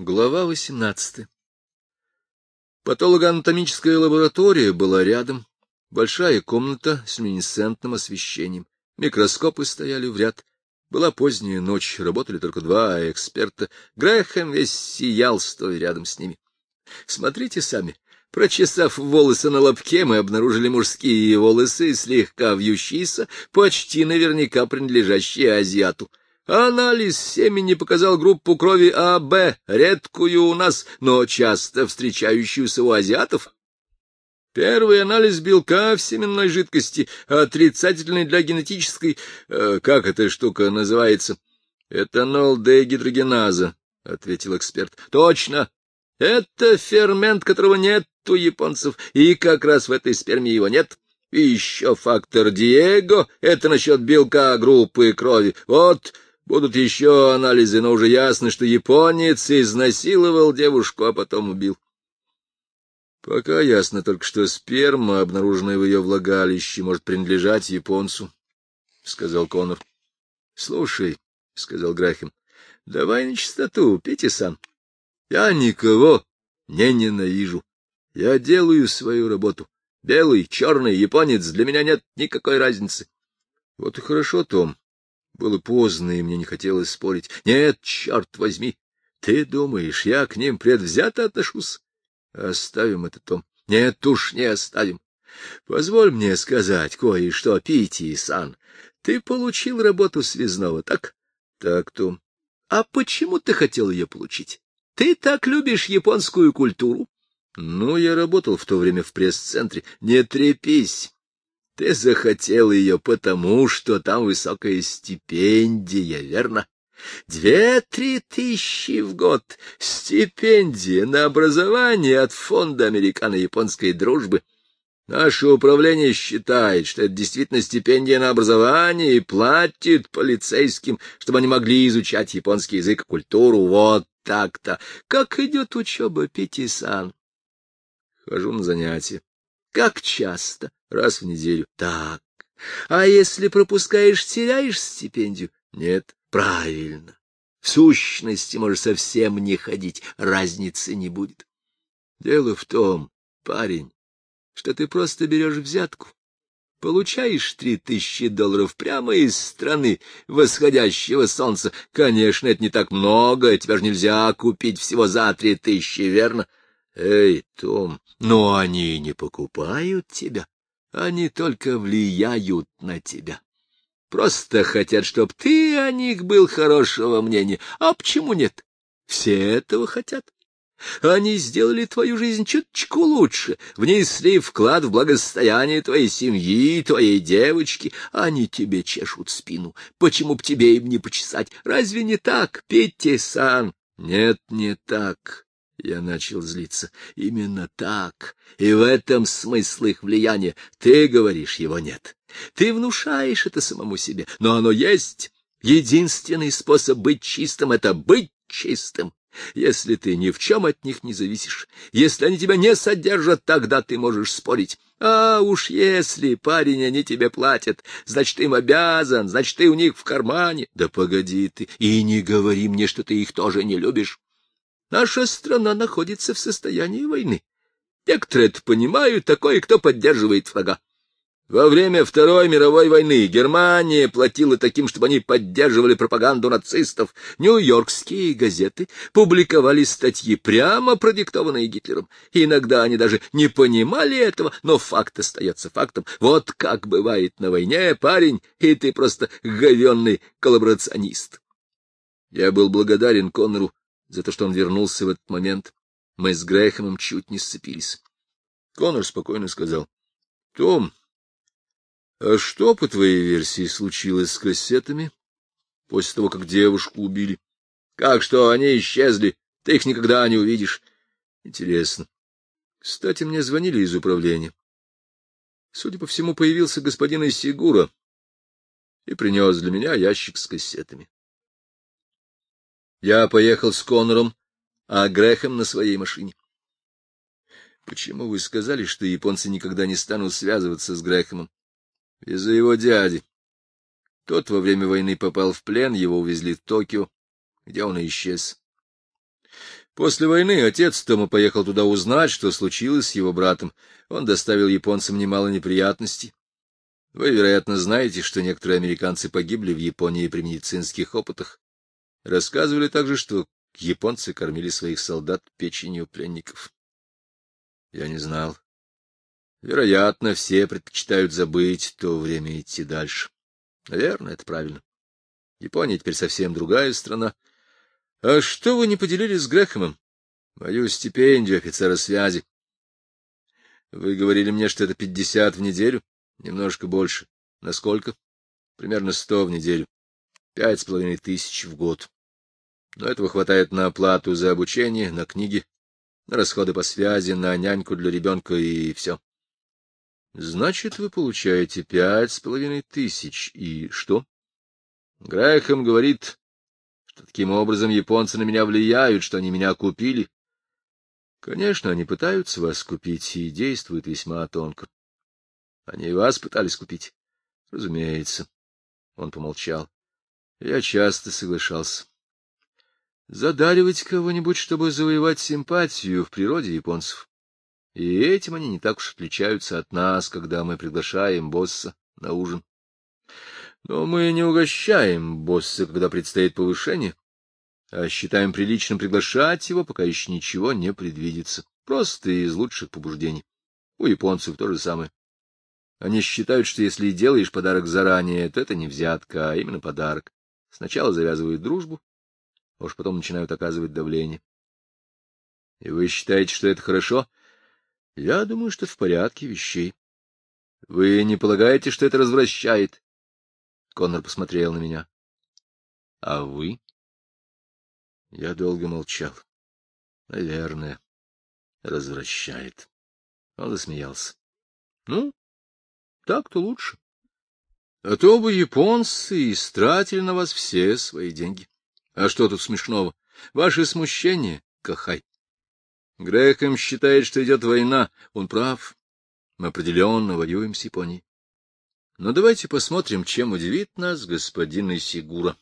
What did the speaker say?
Глава 18 Патологоанатомическая лаборатория была рядом, большая комната с люминесцентным освещением. Микроскопы стояли в ряд. Была поздняя ночь, работали только два эксперта. Грэхэм весь сиял, стоя рядом с ними. Смотрите сами. Прочесав волосы на лобке, мы обнаружили мужские волосы, слегка вьющиеся, почти наверняка принадлежащие азиату. Анализ семени показал группу крови АБ, редкую у нас, но часто встречающуюся у азиатов. Первый анализ белка в семенной жидкости, отрицательный для генетической... Э, как эта штука называется? Этанол-дегидрогеназа, — ответил эксперт. — Точно. Это фермент, которого нет у японцев, и как раз в этой сперме его нет. И еще фактор Диего — это насчет белка группы крови. Вот Будут еще анализы, но уже ясно, что японец изнасиловал девушку, а потом убил. Пока ясно только, что сперма, обнаруженная в ее влагалище, может принадлежать японцу, — сказал Конор. — Слушай, — сказал Грахем, — давай на чистоту, Петисан. Я никого не ненавижу. Я делаю свою работу. Белый, черный, японец, для меня нет никакой разницы. — Вот и хорошо, Том, было поздно, и мне не хотелось спорить. Нет, черт возьми, ты думаешь, я к ним предвзято отношусь? Оставим это, Том. Нет уж, не оставим. Позволь мне сказать кое-что, Пити Сан. Ты получил работу связного, так? Так, Том. А почему ты хотел ее получить? Ты так любишь японскую культуру? Ну, я работал в то время в пресс-центре. Не трепись. Ты захотел ее потому, что там высокая стипендия, верно? Две-три тысячи в год стипендия на образование от Фонда американо-японской дружбы. Наше управление считает, что это действительно стипендия на образование и платит полицейским, чтобы они могли изучать японский язык и культуру. Вот так-то. Как идет учеба, Пяти-сан? Хожу на занятия. Как часто? Раз в неделю. Так. А если пропускаешь, теряешь стипендию? Нет. Правильно. В сущности, можешь совсем не ходить, разницы не будет. Дело в том, парень, что ты просто берешь взятку, получаешь три тысячи долларов прямо из страны восходящего солнца. Конечно, это не так много, тебя же нельзя купить всего за три тысячи, верно? Эй, Том, но они не покупают тебя, они только влияют на тебя. Просто хотят, чтоб ты о них был хорошего мнения. А почему нет? Все этого хотят. Они сделали твою жизнь чуточку лучше, внесли вклад в благосостояние твоей семьи, твоей девочки. Они тебе чешут спину. Почему б тебе им не почесать? Разве не так, Петти-сан? Нет, не так. Я начал злиться. Именно так. И в этом смысл их влияния. Ты говоришь, его нет. Ты внушаешь это самому себе. Но оно есть. Единственный способ быть чистым — это быть чистым. Если ты ни в чем от них не зависишь, если они тебя не содержат, тогда ты можешь спорить. А уж если, парень, они тебе платят, значит, им обязан, значит, ты у них в кармане. Да погоди ты, и не говори мне, что ты их тоже не любишь. Наша страна находится в состоянии войны. Некоторые это понимают, такое, кто поддерживает врага. Во время Второй мировой войны Германия платила таким, чтобы они поддерживали пропаганду нацистов. Нью-Йоркские газеты публиковали статьи, прямо продиктованные Гитлером. иногда они даже не понимали этого, но факт остается фактом. Вот как бывает на войне, парень, и ты просто говенный коллаборационист. Я был благодарен Коннору за то, что он вернулся в этот момент. Мы с Грэхэмом чуть не сцепились. Конор спокойно сказал. — Том, а что, по твоей версии, случилось с кассетами после того, как девушку убили? Как что, они исчезли, ты их никогда не увидишь. Интересно. Кстати, мне звонили из управления. Судя по всему, появился господин Исигура и принес для меня ящик с кассетами. Я поехал с Конором, а Грехом на своей машине. Почему вы сказали, что японцы никогда не станут связываться с Грехомом? Из-за его дяди. Тот во время войны попал в плен, его увезли в Токио, где он и исчез. После войны отец Тома поехал туда узнать, что случилось с его братом. Он доставил японцам немало неприятностей. Вы, вероятно, знаете, что некоторые американцы погибли в Японии при медицинских опытах. Рассказывали также, что японцы кормили своих солдат печенью пленников. Я не знал. Вероятно, все предпочитают забыть то время идти дальше. Наверное, это правильно. Япония теперь совсем другая страна. — А что вы не поделились с Грэхэмом? — Мою стипендию офицера связи. — Вы говорили мне, что это пятьдесят в неделю? — Немножко больше. — Насколько? — Примерно сто в неделю. Пять с половиной тысяч в год. Но этого хватает на оплату за обучение, на книги, на расходы по связи, на няньку для ребенка и все. — Значит, вы получаете пять с половиной тысяч. И что? Грэхэм говорит, что таким образом японцы на меня влияют, что они меня купили. Конечно, они пытаются вас купить и действуют весьма тонко. Они и вас пытались купить. Разумеется. Он помолчал. Я часто соглашался. Задаривать кого-нибудь, чтобы завоевать симпатию в природе японцев. И этим они не так уж отличаются от нас, когда мы приглашаем босса на ужин. Но мы не угощаем босса, когда предстоит повышение, а считаем приличным приглашать его, пока еще ничего не предвидится. Просто из лучших побуждений. У японцев то же самое. Они считают, что если делаешь подарок заранее, то это не взятка, а именно подарок. Сначала завязывают дружбу, а уж потом начинают оказывать давление. И вы считаете, что это хорошо? Я думаю, что в порядке вещей. Вы не полагаете, что это развращает? Коннор посмотрел на меня. — А вы? Я долго молчал. — Наверное, развращает. Он засмеялся. — Ну, так-то лучше. А то бы японцы истратили на вас все свои деньги. А что тут смешного? Ваше смущение, Кахай. Грехом считает, что идет война. Он прав. Мы определенно воюем с Японией. Но давайте посмотрим, чем удивит нас господин Исигура.